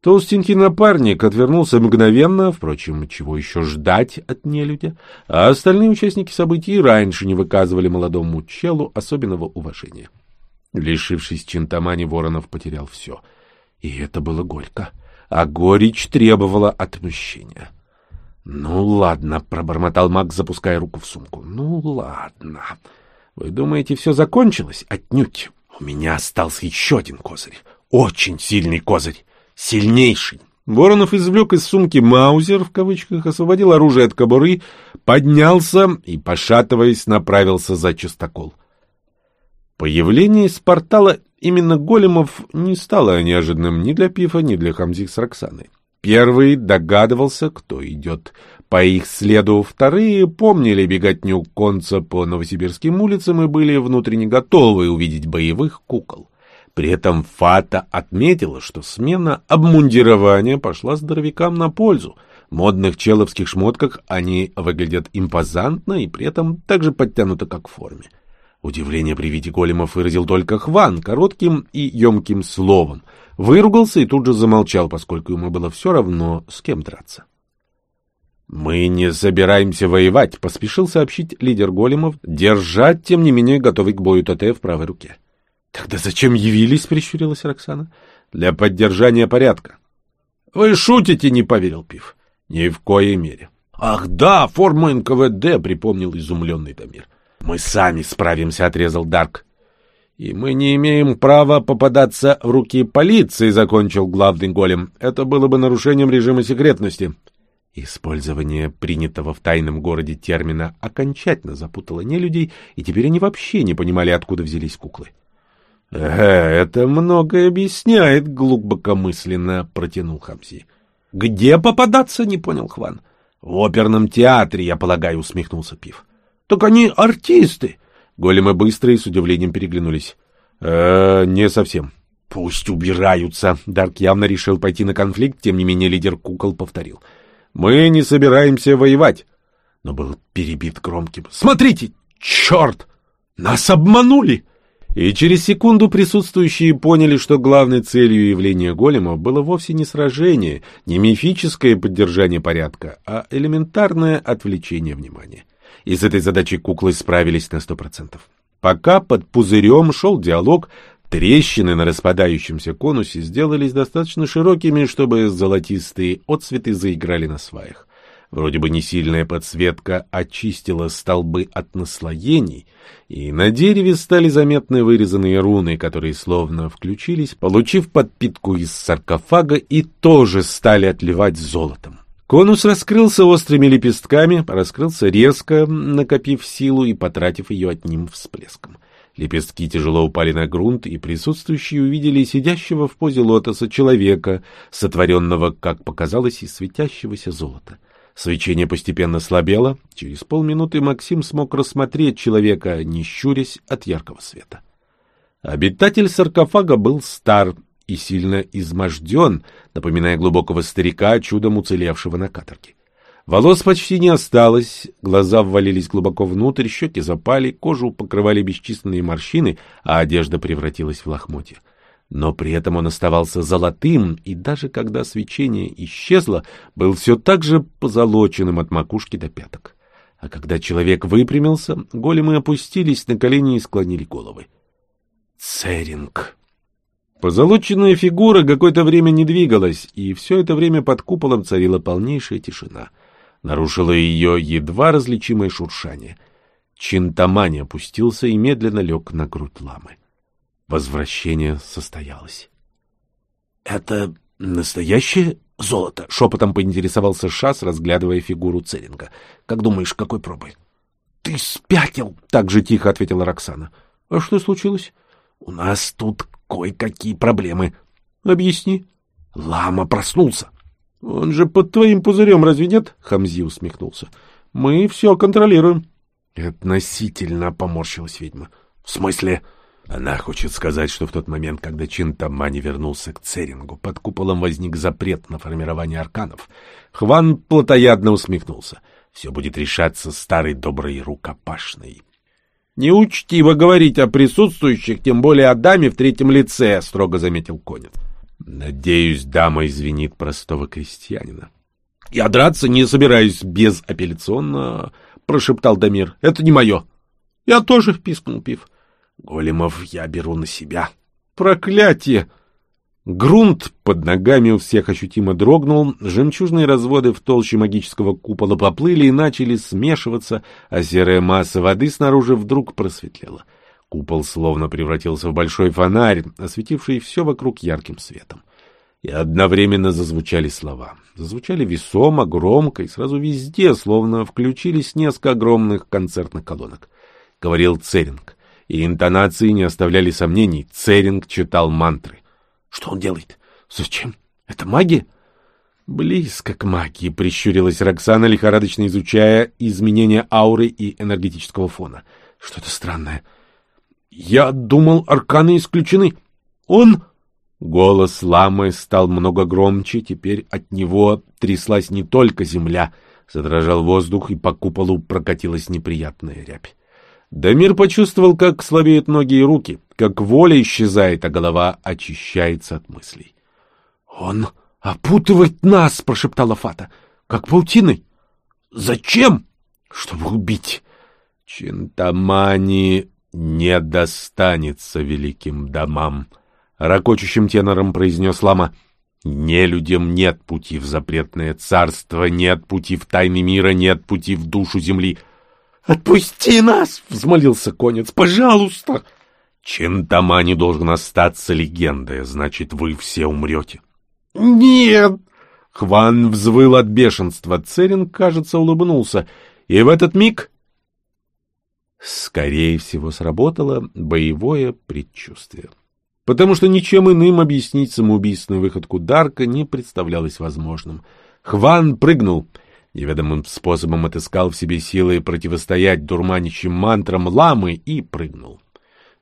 Толстенький напарник отвернулся мгновенно, впрочем, чего еще ждать от нелюдя, а остальные участники событий раньше не выказывали молодому челу особенного уважения. Лишившись Чинтамани, Воронов потерял все. И это было горько. А горечь требовала отмщения. «Ну ладно», — пробормотал Мак, запуская руку в сумку. «Ну ладно. Вы думаете, все закончилось? Отнюдь. У меня остался еще один козырь. Очень сильный козырь. Сильнейший». Воронов извлек из сумки «маузер», в кавычках, освободил оружие от кобуры, поднялся и, пошатываясь, направился за частокол. Появление из портала именно големов не стало неожиданным ни для Пифа, ни для Хамзи с Роксаной. Первый догадывался, кто идет по их следу, вторые помнили беготню конца по новосибирским улицам и были внутренне готовы увидеть боевых кукол. При этом Фата отметила, что смена обмундирования пошла здоровякам на пользу. В модных человских шмотках они выглядят импозантно и при этом так же подтянуто, как в форме. Удивление при виде големов выразил только Хван коротким и емким словом. Выругался и тут же замолчал, поскольку ему было все равно, с кем драться. «Мы не собираемся воевать», — поспешил сообщить лидер големов, держать, тем не менее, готовый к бою ТТ в правой руке. «Тогда зачем явились?» — прищурилась Роксана. «Для поддержания порядка». «Вы шутите?» — не поверил Пив. «Ни в коей мере». «Ах да, форма НКВД», — припомнил изумленный Дамир. «Мы сами справимся», — отрезал Дарк. «И мы не имеем права попадаться в руки полиции», — закончил главный голем. «Это было бы нарушением режима секретности». Использование принятого в тайном городе термина окончательно запутало нелюдей, и теперь они вообще не понимали, откуда взялись куклы. «Э, это многое объясняет», — глубокомысленно протянул Хамси. «Где попадаться?» — не понял Хван. «В оперном театре, я полагаю», — усмехнулся Пив. Так они артисты. Големы быстро и с удивлением переглянулись. э не совсем. Пусть убираются. Дарк явно решил пойти на конфликт, тем не менее лидер кукол повторил. Мы не собираемся воевать. Но был перебит громким. Смотрите, черт! Нас обманули! И через секунду присутствующие поняли, что главной целью явления големов было вовсе не сражение, не мифическое поддержание порядка, а элементарное отвлечение внимания и с этой задачей куклы справились на сто процентов. Пока под пузырем шел диалог, трещины на распадающемся конусе сделались достаточно широкими, чтобы золотистые отцветы заиграли на сваях. Вроде бы не сильная подсветка очистила столбы от наслоений, и на дереве стали заметны вырезанные руны, которые словно включились, получив подпитку из саркофага и тоже стали отливать золотом. Конус раскрылся острыми лепестками, раскрылся резко, накопив силу и потратив ее одним всплеском. Лепестки тяжело упали на грунт, и присутствующие увидели сидящего в позе лотоса человека, сотворенного, как показалось, из светящегося золота. Свечение постепенно слабело. Через полминуты Максим смог рассмотреть человека, не щурясь от яркого света. Обитатель саркофага был стар, и сильно изможден, напоминая глубокого старика, чудом уцелевшего на каторге. Волос почти не осталось, глаза ввалились глубоко внутрь, щеки запали, кожу покрывали бесчисленные морщины, а одежда превратилась в лохмотья. Но при этом он оставался золотым, и даже когда свечение исчезло, был все так же позолоченным от макушки до пяток. А когда человек выпрямился, големы опустились на колени и склонили головы. «Церинг!» Позолоченная фигура какое-то время не двигалась, и все это время под куполом царила полнейшая тишина. Нарушило ее едва различимое шуршание. Чинтамани опустился и медленно лег на грудь ламы. Возвращение состоялось. — Это настоящее золото? — шепотом поинтересовался Шас, разглядывая фигуру Церинга. — Как думаешь, какой пробы? — Ты спятил! — так же тихо ответила Роксана. — А что случилось? — У нас тут кое-какие проблемы. Объясни. Лама проснулся. Он же под твоим пузырем, разве нет? Хамзи усмехнулся. Мы все контролируем. Относительно поморщилась ведьма. В смысле? Она хочет сказать, что в тот момент, когда Чинтамани вернулся к Церингу, под куполом возник запрет на формирование арканов. Хван плотоядно усмехнулся. Все будет решаться старой доброй рукопашной. — Неучтиво говорить о присутствующих, тем более о даме в третьем лице, — строго заметил Конец. — Надеюсь, дама извинит простого крестьянина. — Я драться не собираюсь безапелляционно, — прошептал Дамир. — Это не мое. — Я тоже, — пискнул Пив. — Големов я беру на себя. — Проклятие! Грунт под ногами у всех ощутимо дрогнул, жемчужные разводы в толще магического купола поплыли и начали смешиваться, а серая масса воды снаружи вдруг просветлела. Купол словно превратился в большой фонарь, осветивший все вокруг ярким светом. И одновременно зазвучали слова. Зазвучали весомо, громко и сразу везде, словно включились несколько огромных концертных колонок. Говорил Церинг, и интонации не оставляли сомнений. Церинг читал мантры. Что он делает? Зачем? Это магия? Близко к магии, прищурилась Роксана, лихорадочно изучая изменения ауры и энергетического фона. Что-то странное. Я думал, арканы исключены. Он... Голос ламы стал много громче, теперь от него тряслась не только земля, задрожал воздух, и по куполу прокатилась неприятная рябь. Дамир почувствовал, как слабеют ноги и руки, как воля исчезает, а голова очищается от мыслей. — Он опутывает нас, — прошептала Фата, — как паутиной. — Зачем? — Чтобы убить. Чинтамани не достанется великим домам, — ракочущим тенором произнес Лама. — Нелюдям нет пути в запретное царство, нет пути в тайны мира, нет пути в душу земли. — Отпусти нас! — взмолился конец. — Пожалуйста! — Чентамани должен остаться легендой, значит, вы все умрете. Нет! Хван взвыл от бешенства. Церин, кажется, улыбнулся. И в этот миг... Скорее всего, сработало боевое предчувствие. Потому что ничем иным объяснить самоубийственную выходку Дарка не представлялось возможным. Хван прыгнул — неведомым способом отыскал в себе силы противостоять дурманящим мантрам ламы и прыгнул.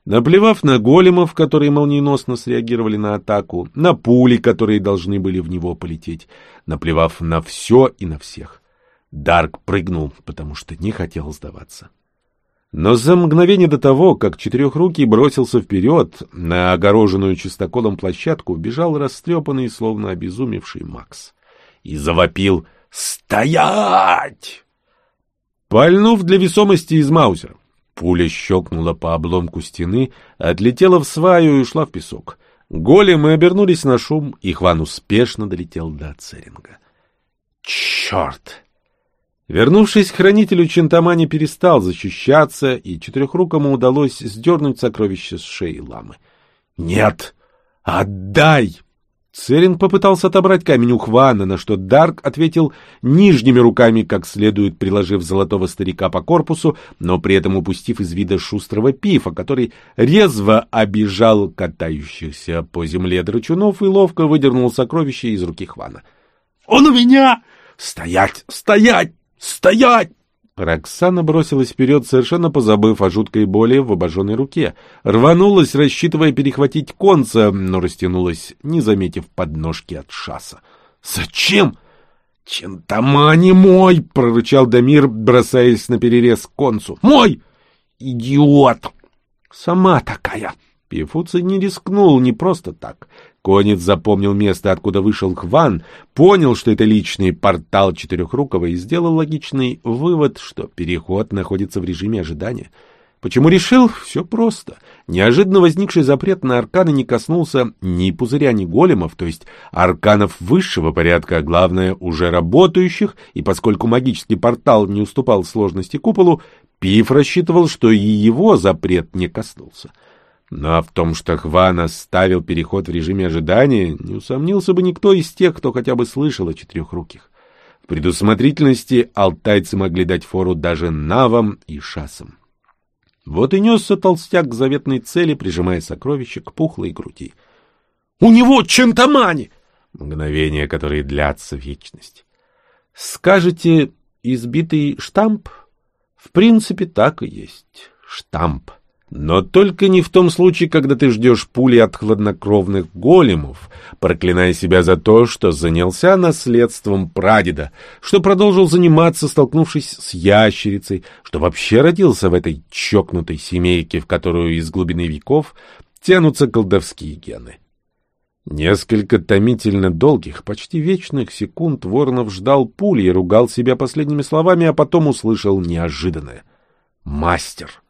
Наплевав на големов, которые молниеносно среагировали на атаку, на пули, которые должны были в него полететь, наплевав на все и на всех, Дарк прыгнул, потому что не хотел сдаваться. Но за мгновение до того, как четырехрукий бросился вперед, на огороженную чистоколом площадку бежал растрепанный, словно обезумевший Макс. И завопил «Стоять!» Пальнув для весомости из Маузера. Пуля щелкнула по обломку стены, отлетела в сваю и ушла в песок. Големы обернулись на шум, и Хван успешно долетел до Церинга. Черт! Вернувшись к хранителю, Чентамани перестал защищаться, и четырехрукому удалось сдернуть сокровище с шеи ламы. «Нет! Отдай!» Церин попытался отобрать камень у Хвана, на что Дарк ответил нижними руками, как следует приложив золотого старика по корпусу, но при этом упустив из вида шустрого пифа, который резво обижал катающихся по земле драчунов и ловко выдернул сокровище из руки Хвана. «Он у меня! Стоять! Стоять! Стоять!» Роксана бросилась вперед, совершенно позабыв о жуткой боли в обожженной руке. Рванулась, рассчитывая перехватить конца, но растянулась, не заметив подножки от шаса. «Зачем?» «Чентамани мой!» — прорычал Дамир, бросаясь на перерез концу. «Мой! Идиот!» «Сама такая!» Пифуций не рискнул не просто так. Конец запомнил место, откуда вышел Хван, понял, что это личный портал Четырехрукого и сделал логичный вывод, что переход находится в режиме ожидания. Почему решил? Все просто. Неожиданно возникший запрет на арканы не коснулся ни пузыря, ни големов, то есть арканов высшего порядка, а главное, уже работающих, и поскольку магический портал не уступал сложности куполу, Пиф рассчитывал, что и его запрет не коснулся. Но в том, что Хван оставил переход в режиме ожидания, не усомнился бы никто из тех, кто хотя бы слышал о четырехруких. В предусмотрительности алтайцы могли дать фору даже навам и шасам. Вот и несся толстяк к заветной цели, прижимая сокровище к пухлой груди. — У него чентамани! Мгновения, которые длятся вечность. Скажете, избитый штамп? В принципе, так и есть. Штамп. Но только не в том случае, когда ты ждешь пули от хладнокровных големов, проклиная себя за то, что занялся наследством прадеда, что продолжил заниматься, столкнувшись с ящерицей, что вообще родился в этой чокнутой семейке, в которую из глубины веков тянутся колдовские гены. Несколько томительно долгих, почти вечных секунд Воронов ждал пули и ругал себя последними словами, а потом услышал неожиданное. «Мастер!»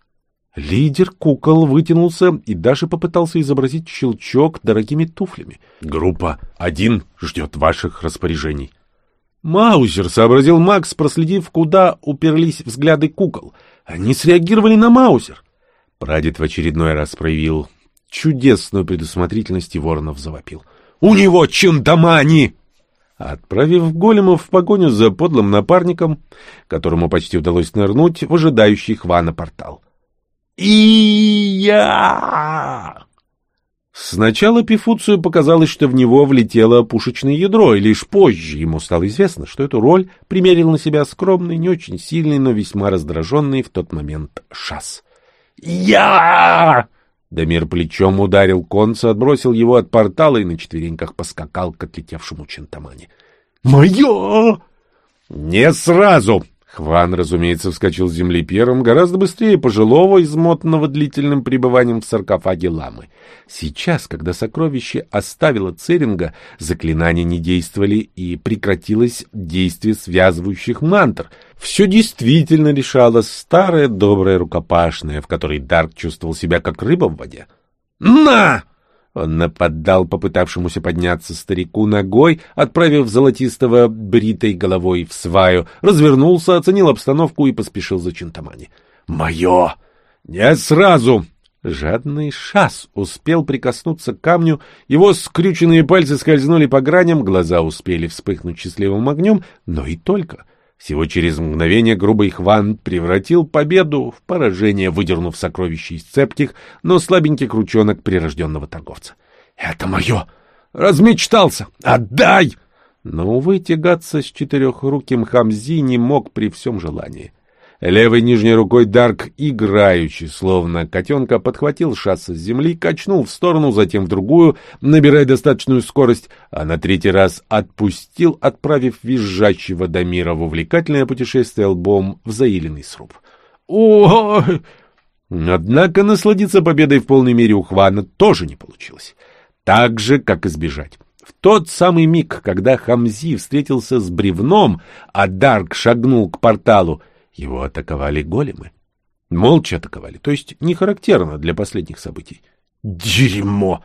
Лидер кукол вытянулся и даже попытался изобразить щелчок дорогими туфлями. «Группа один ждет ваших распоряжений». «Маузер», — сообразил Макс, проследив, куда уперлись взгляды кукол. «Они среагировали на Маузер». Прадед в очередной раз проявил чудесную предусмотрительность и Воронов завопил. «У него чиндамани!» Отправив големов в погоню за подлым напарником, которому почти удалось нырнуть в ожидающий Хвана портал. И я! Сначала Пифуцию показалось, что в него влетело пушечное ядро, и лишь позже ему стало известно, что эту роль примерил на себя скромный, не очень сильный, но весьма раздраженный в тот момент Шас. «Я!» Дамир плечом ударил конца, отбросил его от портала и на четвереньках поскакал к отлетевшему Чентамане. «Мое!» «Не сразу!» Хван, разумеется, вскочил с земли первым, гораздо быстрее пожилого, измотанного длительным пребыванием в саркофаге ламы. Сейчас, когда сокровище оставило Церинга, заклинания не действовали и прекратилось действие связывающих мантр. Все действительно решало старое доброе рукопашное, в которой Дарк чувствовал себя как рыба в воде. «На!» Он нападал попытавшемуся подняться старику ногой, отправив золотистого бритой головой в сваю, развернулся, оценил обстановку и поспешил за Чинтамани. «Мое! Не сразу!» Жадный шас успел прикоснуться к камню, его скрюченные пальцы скользнули по граням, глаза успели вспыхнуть счастливым огнем, но и только — всего через мгновение грубый Хван превратил победу в поражение, выдернув сокровище из цепких, но слабеньких ручонок прирожденного торговца. «Это мое! Размечтался! Отдай!» Но, увы, тягаться с четырехруким Хамзи не мог при всем желании. Левой нижней рукой Дарк, играючи, словно котенка, подхватил шасси с земли, качнул в сторону, затем в другую, набирая достаточную скорость, а на третий раз отпустил, отправив визжащего Дамира в увлекательное путешествие лбом в заиленный сруб. Ой! Однако насладиться победой в полной мере у Хвана тоже не получилось. Так же, как избежать. В тот самый миг, когда Хамзи встретился с бревном, а Дарк шагнул к порталу, его атаковали големы. Молча атаковали, то есть не характерно для последних событий. Дерьмо!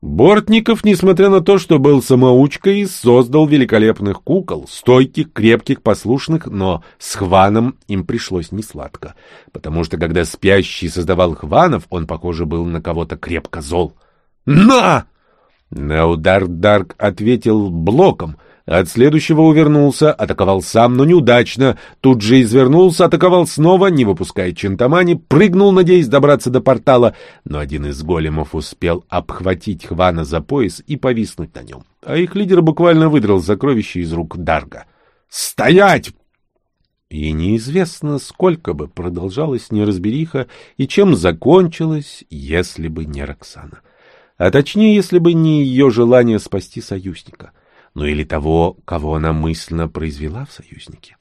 Бортников, несмотря на то, что был самоучкой, создал великолепных кукол, стойких, крепких, послушных, но с Хваном им пришлось несладко, потому что когда спящий создавал Хванов, он, похоже, был на кого-то крепко зол. «На!» На удар Дарк ответил блоком — от следующего увернулся, атаковал сам, но неудачно. Тут же извернулся, атаковал снова, не выпуская Чентамани, прыгнул, надеясь добраться до портала, но один из големов успел обхватить Хвана за пояс и повиснуть на нем. А их лидер буквально выдрал сокровище из рук Дарга. «Стоять!» И неизвестно, сколько бы продолжалась неразбериха и чем закончилась, если бы не Роксана. А точнее, если бы не ее желание спасти союзника — ну или того, кого она мысленно произвела в союзнике.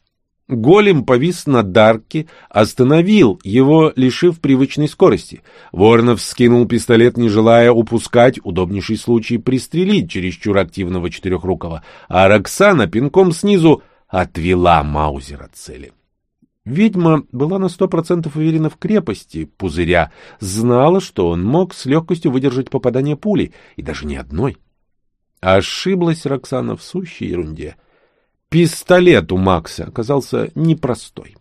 Голем повис на Дарке, остановил его, лишив привычной скорости. Воронов скинул пистолет, не желая упускать удобнейший случай пристрелить чересчур активного четырехрукого, а Роксана пинком снизу отвела Маузер от цели. Ведьма была на сто процентов уверена в крепости пузыря, знала, что он мог с легкостью выдержать попадание пули, и даже не одной. Ошиблась Роксана в сущей ерунде. Пистолет у Макса оказался непростой.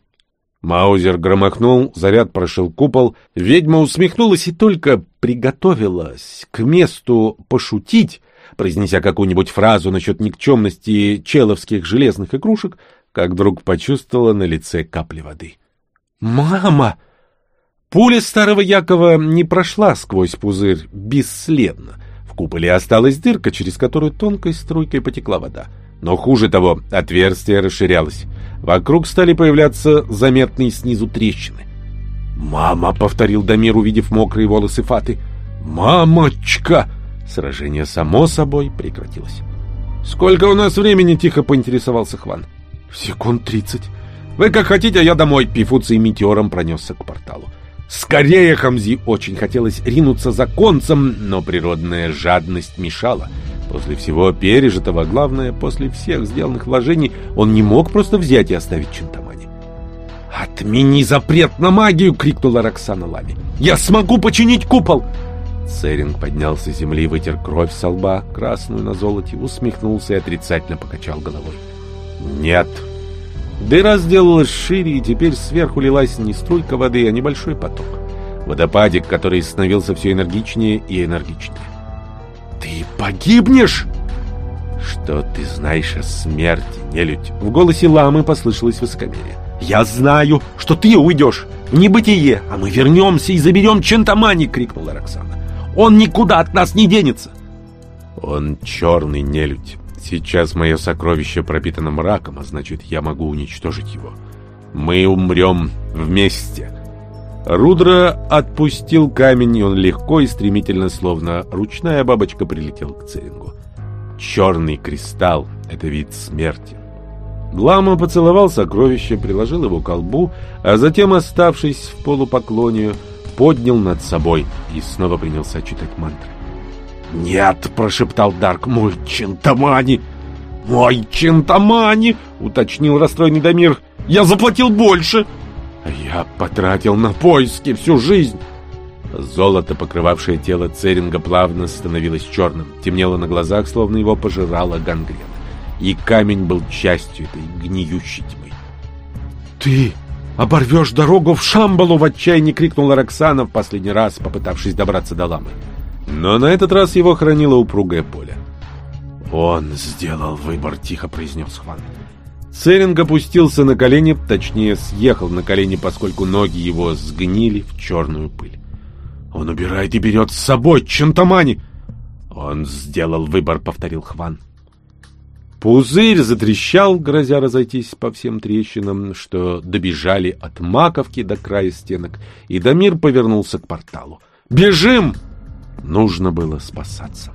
Маузер громохнул, заряд прошил купол, ведьма усмехнулась и только приготовилась к месту пошутить, произнеся какую-нибудь фразу насчет никчемности человских железных игрушек, как вдруг почувствовала на лице капли воды. «Мама!» Пуля старого Якова не прошла сквозь пузырь бесследно — куполе осталась дырка, через которую тонкой струйкой потекла вода. Но хуже того, отверстие расширялось. Вокруг стали появляться заметные снизу трещины. «Мама!» — повторил Дамир, увидев мокрые волосы Фаты. «Мамочка!» Сражение само собой прекратилось. «Сколько у нас времени?» — тихо поинтересовался Хван. «Секунд тридцать». «Вы как хотите, а я домой!» Пифуций метеором пронесся к порталу. «Скорее, Хамзи!» Очень хотелось ринуться за концем, но природная жадность мешала. После всего пережитого, главное, после всех сделанных вложений, он не мог просто взять и оставить Чинтамани. «Отмени запрет на магию!» — крикнула Роксана Лами. «Я смогу починить купол!» Церинг поднялся с земли, вытер кровь со лба, красную на золоте, усмехнулся и отрицательно покачал головой. «Нет!» Дыра сделалась шире, и теперь сверху лилась не струйка воды, а небольшой поток. Водопадик, который становился все энергичнее и энергичнее. «Ты погибнешь!» «Что ты знаешь о смерти, нелюдь?» В голосе ламы послышалось высокомерие. «Я знаю, что ты уйдешь в небытие, а мы вернемся и заберем Чентамани!» — крикнула Роксана. «Он никуда от нас не денется!» «Он черный нелюдь. Сейчас мое сокровище пропитано мраком, а значит, я могу уничтожить его. Мы умрем вместе!» Рудра отпустил камень, и он легко и стремительно, словно ручная бабочка, прилетел к Церингу. Черный кристалл — это вид смерти. Лама поцеловал сокровище, приложил его к колбу, а затем, оставшись в полупоклоне, поднял над собой и снова принялся читать мантры. «Нет!» — прошептал Дарк. «Мой Чинтамани!» «Мой Чинтамани!» — уточнил расстроенный Дамир. «Я заплатил больше!» «Я потратил на поиски всю жизнь!» Золото, покрывавшее тело Церинга, плавно становилось черным, темнело на глазах, словно его пожирала гангрена и камень был частью этой гниющей тьмы. «Ты оборвешь дорогу в Шамбалу!» — в отчаянии крикнула Роксана в последний раз, попытавшись добраться до ламы. Но на этот раз его хранило упругое поле. «Он сделал выбор», — тихо произнес Хван. Церинг опустился на колени, точнее, съехал на колени, поскольку ноги его сгнили в черную пыль. «Он убирает и берет с собой Чантамани!» «Он сделал выбор», — повторил Хван. Пузырь затрещал, грозя разойтись по всем трещинам, что добежали от маковки до края стенок, и Дамир повернулся к порталу. «Бежим!» Нужно было спасаться.